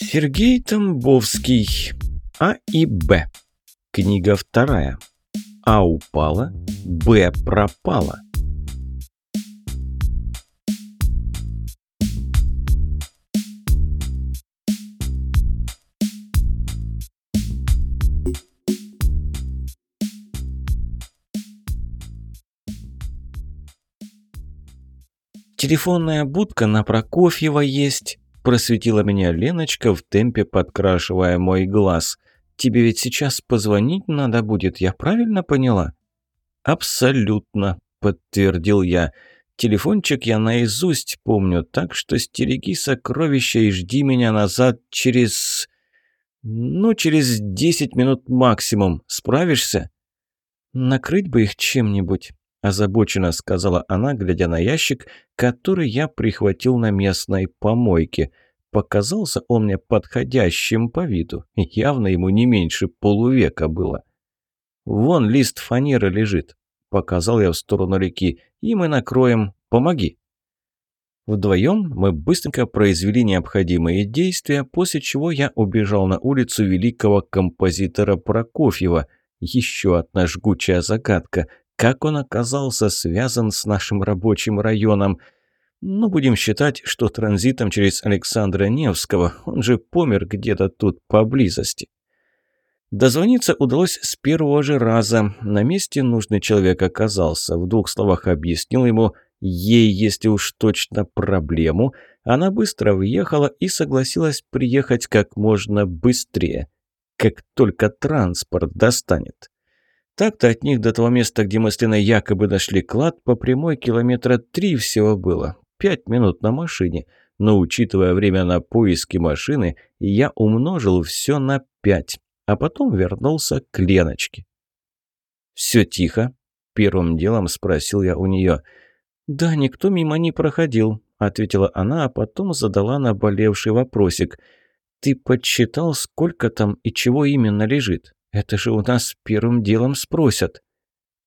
Сергей Тамбовский. А и Б. Книга вторая. А упала, Б пропала. «Телефонная будка на Прокофьева есть», – просветила меня Леночка в темпе, подкрашивая мой глаз. «Тебе ведь сейчас позвонить надо будет, я правильно поняла?» «Абсолютно», – подтвердил я. «Телефончик я наизусть помню, так что стереги сокровища и жди меня назад через... ну, через десять минут максимум. Справишься?» «Накрыть бы их чем-нибудь», – озабоченно сказала она, глядя на ящик, который я прихватил на местной помойке. Показался он мне подходящим по виду, явно ему не меньше полувека было. «Вон лист фанеры лежит», – показал я в сторону реки, – «и мы накроем. Помоги». Вдвоем мы быстренько произвели необходимые действия, после чего я убежал на улицу великого композитора Прокофьева. Еще одна жгучая загадка – как он оказался связан с нашим рабочим районом. Ну, будем считать, что транзитом через Александра Невского, он же помер где-то тут поблизости. Дозвониться удалось с первого же раза. На месте нужный человек оказался. В двух словах объяснил ему, ей, если уж точно проблему, она быстро въехала и согласилась приехать как можно быстрее, как только транспорт достанет. Так-то от них до того места, где мы с Леной якобы нашли клад, по прямой километра три всего было. Пять минут на машине. Но учитывая время на поиски машины, я умножил все на пять. А потом вернулся к Леночке. «Все тихо?» – первым делом спросил я у нее. «Да, никто мимо не проходил», – ответила она, а потом задала наболевший вопросик. «Ты подсчитал, сколько там и чего именно лежит?» Это же у нас первым делом спросят».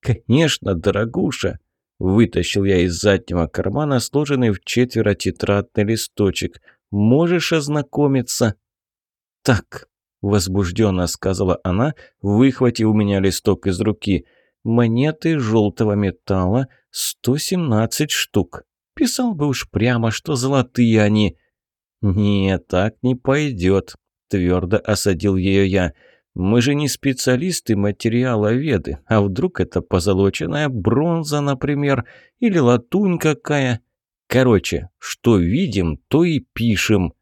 «Конечно, дорогуша!» Вытащил я из заднего кармана сложенный в четверо тетрадный листочек. «Можешь ознакомиться?» «Так», — возбужденно сказала она, выхватив у меня листок из руки. «Монеты желтого металла, 117 штук. Писал бы уж прямо, что золотые они». «Нет, так не пойдет», — твердо осадил ее я. Мы же не специалисты материаловеды, а вдруг это позолоченная бронза, например, или латунь какая. Короче, что видим, то и пишем.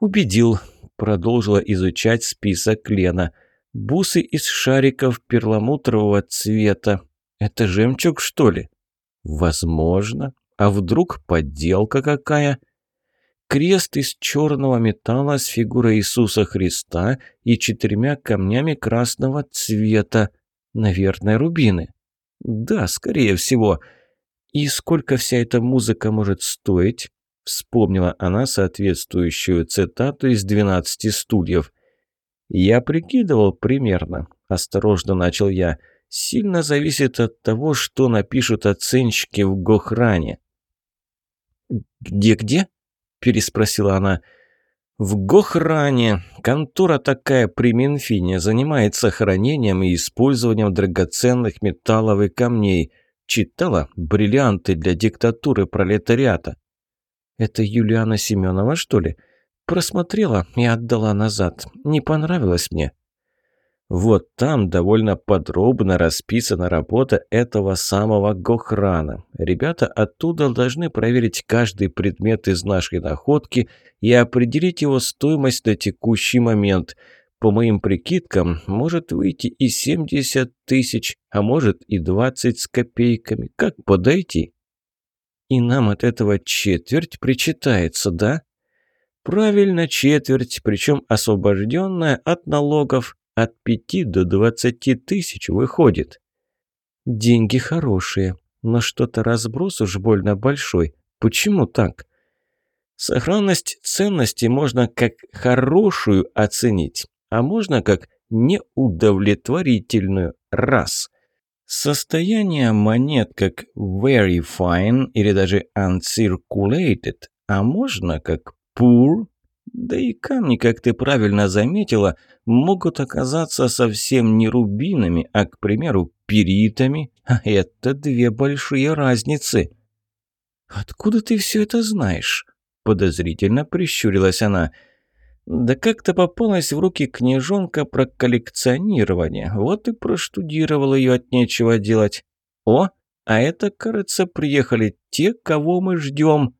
Убедил, продолжила изучать список Лена. Бусы из шариков перламутрового цвета. Это жемчуг, что ли? Возможно. А вдруг подделка какая? Крест из черного металла с фигурой Иисуса Христа и четырьмя камнями красного цвета. Наверное, рубины. Да, скорее всего. И сколько вся эта музыка может стоить? Вспомнила она соответствующую цитату из «Двенадцати стульев». «Я прикидывал примерно», – осторожно начал я. «Сильно зависит от того, что напишут оценщики в Гохране». «Где-где?» – переспросила она. «В Гохране. Контора такая при Минфине. Занимается хранением и использованием драгоценных металлов и камней. Читала «Бриллианты для диктатуры пролетариата». «Это Юлиана Семенова, что ли?» Просмотрела и отдала назад. Не понравилось мне. Вот там довольно подробно расписана работа этого самого Гохрана. Ребята оттуда должны проверить каждый предмет из нашей находки и определить его стоимость на текущий момент. По моим прикидкам, может выйти и 70 тысяч, а может и 20 с копейками. Как подойти? И нам от этого четверть причитается, да? Правильно, четверть, причем освобожденная от налогов от пяти до двадцати тысяч выходит. Деньги хорошие, но что-то разброс уж больно большой. Почему так? Сохранность ценности можно как хорошую оценить, а можно как неудовлетворительную. Раз. Состояние монет как very fine или даже uncirculated, а можно как poor, Да и камни, как ты правильно заметила, могут оказаться совсем не рубинами, а, к примеру, перитами. А это две большие разницы. «Откуда ты все это знаешь?» – подозрительно прищурилась она. «Да как-то попалась в руки книжонка про коллекционирование. Вот и проштудировал ее от нечего делать. О, а это, кажется, приехали те, кого мы ждем».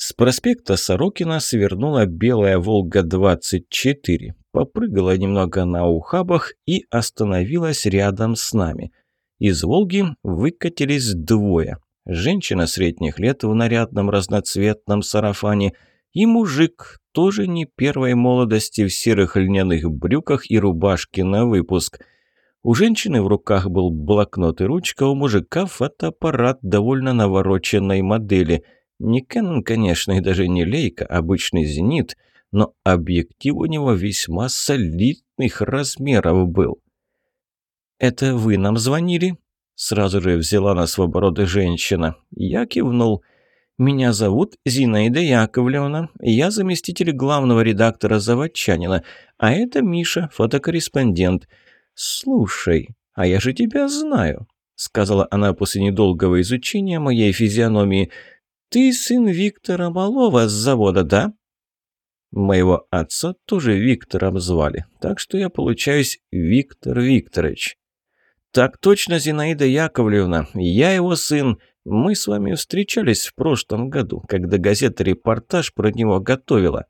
С проспекта Сорокина свернула белая «Волга-24», попрыгала немного на ухабах и остановилась рядом с нами. Из «Волги» выкатились двое. Женщина средних лет в нарядном разноцветном сарафане и мужик, тоже не первой молодости в серых льняных брюках и рубашке на выпуск. У женщины в руках был блокнот и ручка, у мужика фотоаппарат довольно навороченной модели – не Canon, конечно, и даже не Leica, обычный «Зенит», но объектив у него весьма солидных размеров был. «Это вы нам звонили?» Сразу же взяла на свободу женщина. Я кивнул. «Меня зовут Зинаида Яковлевна. Я заместитель главного редактора «Заводчанина». А это Миша, фотокорреспондент. Слушай, а я же тебя знаю», — сказала она после недолгого изучения моей физиономии. «Ты сын Виктора Малова с завода, да?» Моего отца тоже Виктором звали, так что я получаюсь Виктор Викторович. «Так точно, Зинаида Яковлевна, я его сын. Мы с вами встречались в прошлом году, когда газета репортаж про него готовила».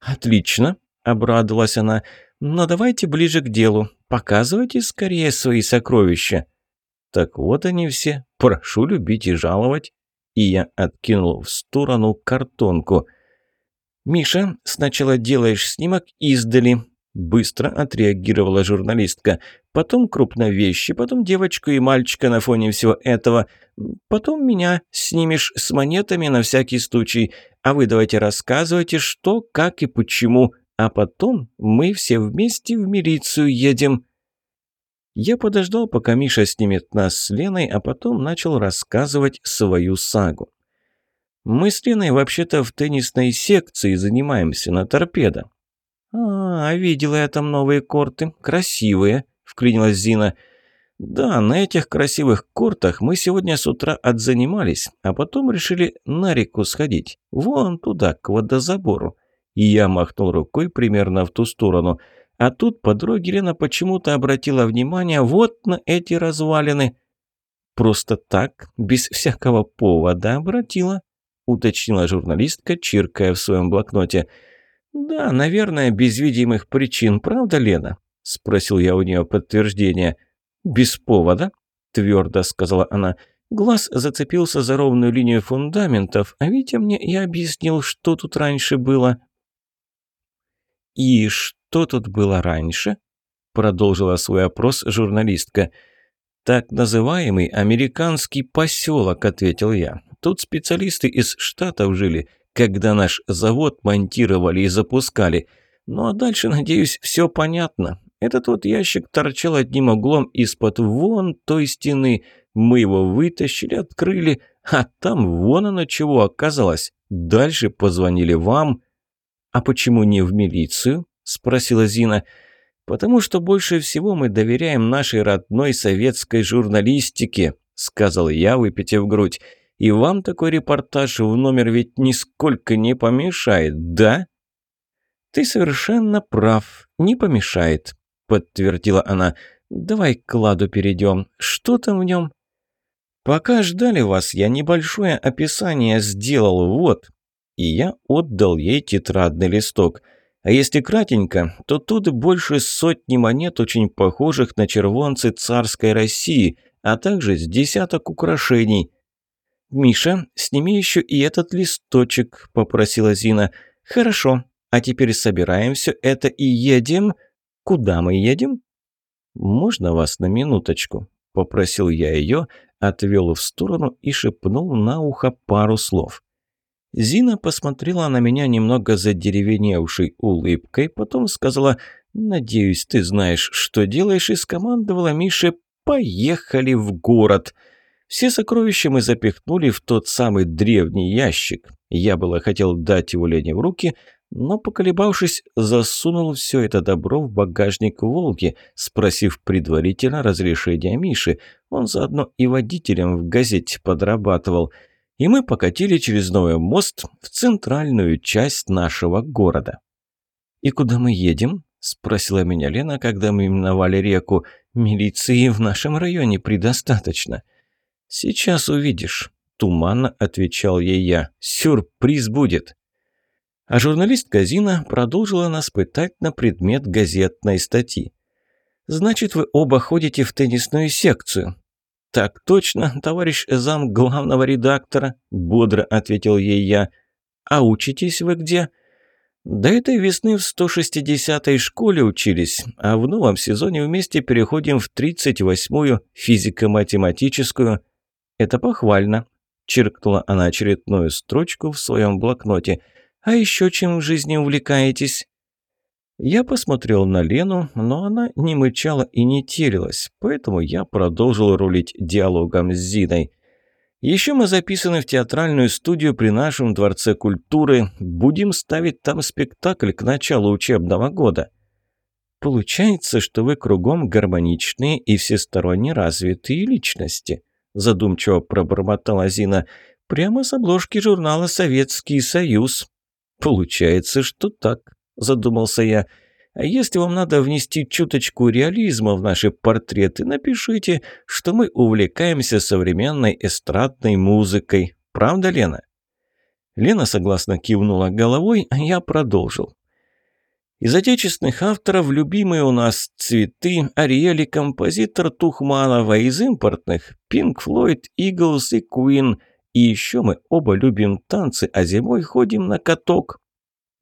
«Отлично», — обрадовалась она, — «но давайте ближе к делу. Показывайте скорее свои сокровища». «Так вот они все. Прошу любить и жаловать» и я откинул в сторону картонку. «Миша, сначала делаешь снимок издали», – быстро отреагировала журналистка. «Потом крупно вещи, потом девочку и мальчика на фоне всего этого. Потом меня снимешь с монетами на всякий случай. А вы давайте рассказывайте, что, как и почему. А потом мы все вместе в милицию едем». Я подождал, пока Миша снимет нас с Леной, а потом начал рассказывать свою сагу. Мы с Леной вообще-то в теннисной секции занимаемся на торпедо. «А, видела я там новые корты. Красивые», — вклинилась Зина. «Да, на этих красивых кортах мы сегодня с утра отзанимались, а потом решили на реку сходить. Вон туда, к водозабору». И я махнул рукой примерно в ту сторону — а тут по дороге Лена почему-то обратила внимание вот на эти развалины. «Просто так, без всякого повода обратила», — уточнила журналистка, чиркая в своем блокноте. «Да, наверное, без видимых причин, правда, Лена?» — спросил я у нее подтверждение. «Без повода», — твердо сказала она. Глаз зацепился за ровную линию фундаментов, а Витя мне и объяснил, что тут раньше было. «И что?» Что тут было раньше?» Продолжила свой опрос журналистка. «Так называемый американский поселок», — ответил я. «Тут специалисты из Штатов жили, когда наш завод монтировали и запускали. Ну а дальше, надеюсь, все понятно. Этот вот ящик торчал одним углом из-под вон той стены. Мы его вытащили, открыли, а там вон оно чего оказалось. Дальше позвонили вам. А почему не в милицию? Спросила Зина. «Потому что больше всего мы доверяем нашей родной советской журналистике», сказал я, выпитив грудь. «И вам такой репортаж в номер ведь нисколько не помешает, да?» «Ты совершенно прав, не помешает», подтвердила она. «Давай к кладу перейдем. Что там в нем?» «Пока ждали вас, я небольшое описание сделал, вот». И я отдал ей тетрадный листок – а если кратенько, то тут больше сотни монет, очень похожих на червонцы царской России, а также с десяток украшений. «Миша, сними еще и этот листочек», – попросила Зина. «Хорошо, а теперь собираем все это и едем. Куда мы едем?» «Можно вас на минуточку?» – попросил я ее, отвел в сторону и шепнул на ухо пару слов. Зина посмотрела на меня немного задеревеневшей улыбкой, потом сказала «Надеюсь, ты знаешь, что делаешь», и скомандовала Мише «Поехали в город». Все сокровища мы запихнули в тот самый древний ящик. Я было хотел дать его Лене в руки, но, поколебавшись, засунул все это добро в багажник «Волги», спросив предварительно разрешения Миши. Он заодно и водителем в газете подрабатывал. И мы покатили через новый мост в центральную часть нашего города. «И куда мы едем?» – спросила меня Лена, когда мы миновали реку. «Милиции в нашем районе предостаточно». «Сейчас увидишь», – туманно отвечал ей я. «Сюрприз будет». А журналистка Зина продолжила нас пытать на предмет газетной статьи. «Значит, вы оба ходите в теннисную секцию?» «Так точно, товарищ зам главного редактора», – бодро ответил ей я. «А учитесь вы где?» «До этой весны в 160-й школе учились, а в новом сезоне вместе переходим в 38-ю физико-математическую. «Это похвально», – черкнула она очередную строчку в своем блокноте. «А еще чем в жизни увлекаетесь?» Я посмотрел на Лену, но она не мычала и не телилась, поэтому я продолжил рулить диалогом с Зиной. Еще мы записаны в театральную студию при нашем Дворце культуры. Будем ставить там спектакль к началу учебного года. Получается, что вы кругом гармоничные и всесторонне развитые личности задумчиво пробормотала Зина. «Прямо с обложки журнала «Советский Союз». «Получается, что так», – задумался я. «А если вам надо внести чуточку реализма в наши портреты, напишите, что мы увлекаемся современной эстрадной музыкой. Правда, Лена?» Лена согласно кивнула головой, а я продолжил. Из отечественных авторов любимые у нас «Цветы», «Ариэль» и композитор Тухманова, из импортных «Пинк Флойд», «Иглс» и «Куин». И еще мы оба любим танцы, а зимой ходим на каток.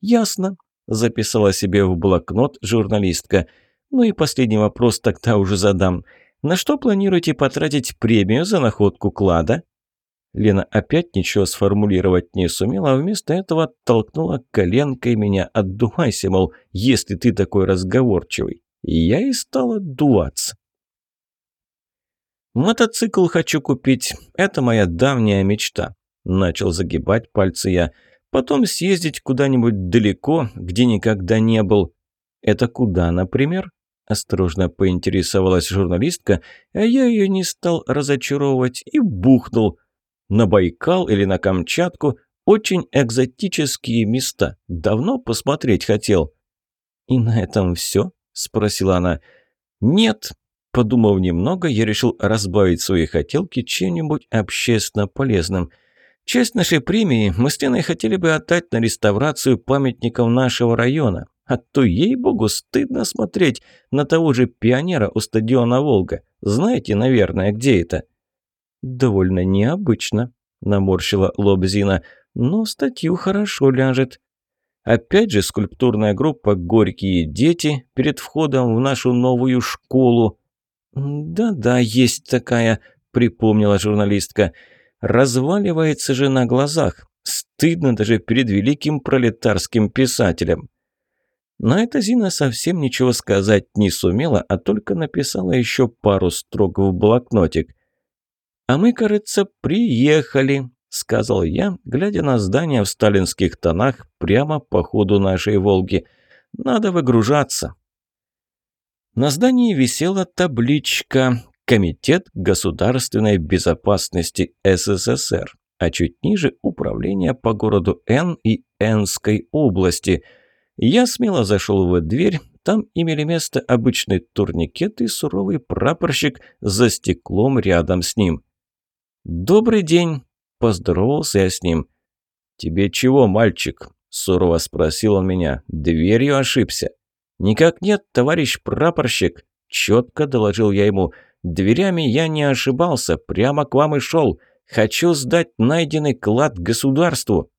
«Ясно», – записала себе в блокнот журналистка. «Ну и последний вопрос тогда уже задам. На что планируете потратить премию за находку клада?» Лена опять ничего сформулировать не сумела, а вместо этого толкнула коленкой меня. «Отдувайся, мол, если ты такой разговорчивый». Я и стала дуваться. «Мотоцикл хочу купить. Это моя давняя мечта», – начал загибать пальцы я. «Потом съездить куда-нибудь далеко, где никогда не был». «Это куда, например?» – осторожно поинтересовалась журналистка, а я ее не стал разочаровывать и бухнул – на Байкал или на Камчатку. Очень экзотические места. Давно посмотреть хотел». «И на этом все?» – спросила она. «Нет». Подумав немного, я решил разбавить свои хотелки чем-нибудь общественно полезным. Часть нашей премии мы с Леной хотели бы отдать на реставрацию памятников нашего района. А то, ей-богу, стыдно смотреть на того же пионера у стадиона «Волга». Знаете, наверное, где это?» «Довольно необычно», – наморщила лоб Зина, – «но статью хорошо ляжет». Опять же скульптурная группа «Горькие дети» перед входом в нашу новую школу. «Да-да, есть такая», – припомнила журналистка. «Разваливается же на глазах. Стыдно даже перед великим пролетарским писателем». На это Зина совсем ничего сказать не сумела, а только написала еще пару строк в блокнотик. «А мы, кажется, приехали», — сказал я, глядя на здание в сталинских тонах прямо по ходу нашей «Волги». «Надо выгружаться». На здании висела табличка «Комитет государственной безопасности СССР», а чуть ниже «Управление по городу Н и Энской области». Я смело зашел в дверь, там имели место обычный турникет и суровый прапорщик за стеклом рядом с ним. «Добрый день!» – поздоровался я с ним. «Тебе чего, мальчик?» – сурово спросил он меня. «Дверью ошибся». «Никак нет, товарищ прапорщик!» – четко доложил я ему. «Дверями я не ошибался, прямо к вам и шел. Хочу сдать найденный клад государству».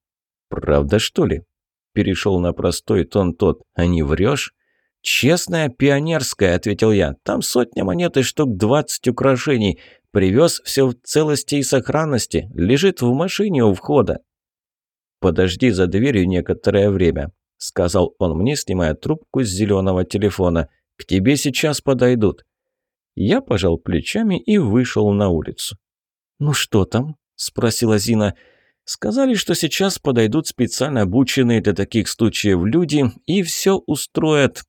«Правда, что ли?» – перешел на простой тон тот. «А не врешь?» «Честная, пионерская», – ответил я. «Там сотня монет и штук двадцать украшений. Привез все в целости и сохранности. Лежит в машине у входа». «Подожди за дверью некоторое время», – сказал он мне, снимая трубку с зеленого телефона. «К тебе сейчас подойдут». Я пожал плечами и вышел на улицу. «Ну что там?» – спросила Зина. «Сказали, что сейчас подойдут специально обученные для таких случаев люди и все устроят».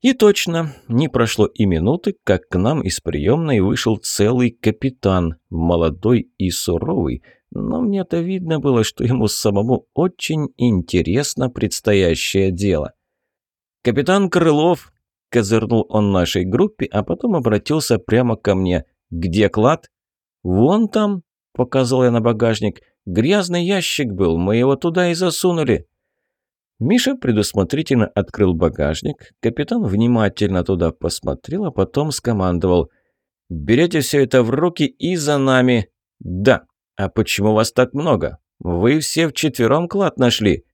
И точно, не прошло и минуты, как к нам из приемной вышел целый капитан, молодой и суровый, но мне-то видно было, что ему самому очень интересно предстоящее дело. «Капитан Крылов!» – козырнул он нашей группе, а потом обратился прямо ко мне. «Где клад?» «Вон там», – показал я на багажник. «Грязный ящик был, мы его туда и засунули». Миша предусмотрительно открыл багажник. Капитан внимательно туда посмотрел, а потом скомандовал. «Берете все это в руки и за нами». «Да». «А почему вас так много? Вы все вчетвером клад нашли».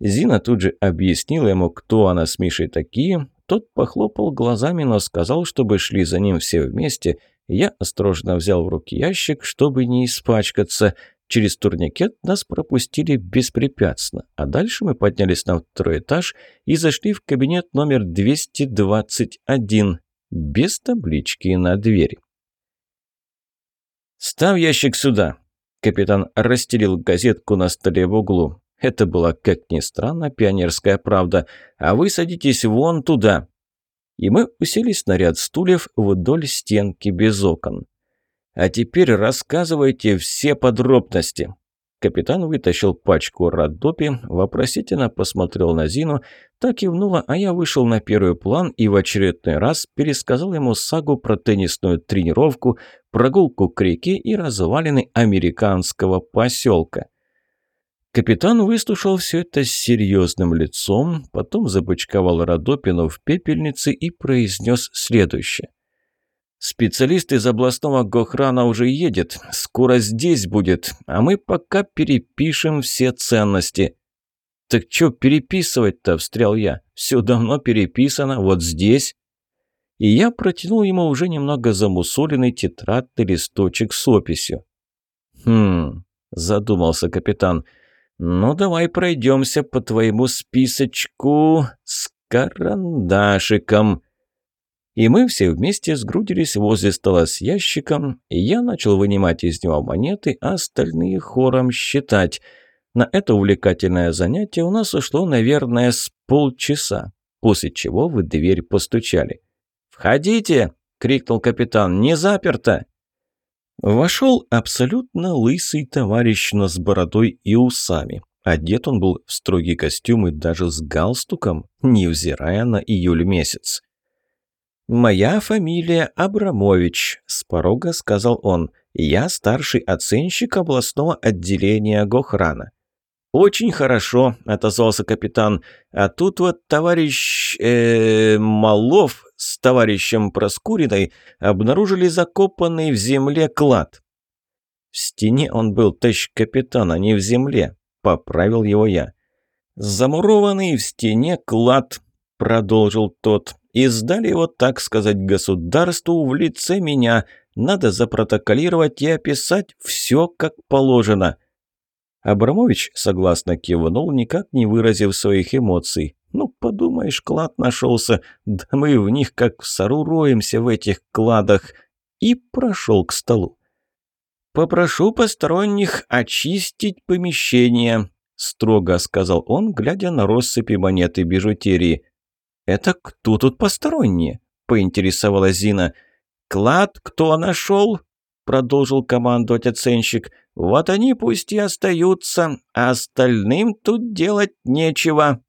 Зина тут же объяснила ему, кто она с Мишей такие. Тот похлопал глазами, но сказал, чтобы шли за ним все вместе. Я осторожно взял в руки ящик, чтобы не испачкаться. Через турникет нас пропустили беспрепятственно, а дальше мы поднялись на второй этаж и зашли в кабинет номер 221, без таблички на двери. «Ставь ящик сюда!» Капитан расстелил газетку на столе в углу. Это была, как ни странно, пионерская правда. «А вы садитесь вон туда!» И мы уселись на ряд стульев вдоль стенки без окон. «А теперь рассказывайте все подробности!» Капитан вытащил пачку Радопи, вопросительно посмотрел на Зину, так кивнула, а я вышел на первый план и в очередной раз пересказал ему сагу про теннисную тренировку, прогулку к реке и развалины американского поселка. Капитан выслушал все это с серьезным лицом, потом забычковал Родопину в пепельнице и произнес следующее. Специалист из областного Гохрана уже едет, скоро здесь будет, а мы пока перепишем все ценности». «Так что переписывать-то?» – встрял я. «Все давно переписано, вот здесь». И я протянул ему уже немного замусоленный тетрадный листочек с описью. «Хм...» – задумался капитан. «Ну, давай пройдемся по твоему списочку с карандашиком». И мы все вместе сгрудились возле стола с ящиком, и я начал вынимать из него монеты, а остальные хором считать. На это увлекательное занятие у нас ушло, наверное, с полчаса, после чего в дверь постучали. «Входите!» — крикнул капитан. «Не заперто!» Вошел абсолютно лысый товарищ, но с бородой и усами. Одет он был в строгий костюм и даже с галстуком, невзирая на июль месяц. «Моя фамилия Абрамович», – с порога сказал он. «Я старший оценщик областного отделения Гохрана». «Очень хорошо», – отозвался капитан. «А тут вот товарищ э, Малов с товарищем Проскуриной обнаружили закопанный в земле клад». «В стене он был, капитан, а не в земле», – поправил его я. «Замурованный в стене клад», – продолжил тот и сдали его, так сказать, государству в лице меня. Надо запротоколировать и описать все как положено». Абрамович согласно кивнул, никак не выразив своих эмоций. «Ну, подумаешь, клад нашелся, да мы в них как в сору роемся в этих кладах». И прошел к столу. «Попрошу посторонних очистить помещение», – строго сказал он, глядя на россыпи монеты бижутерии. «Это кто тут посторонние?» – поинтересовалась Зина. «Клад кто нашел?» – продолжил командовать оценщик. «Вот они пусть и остаются, а остальным тут делать нечего».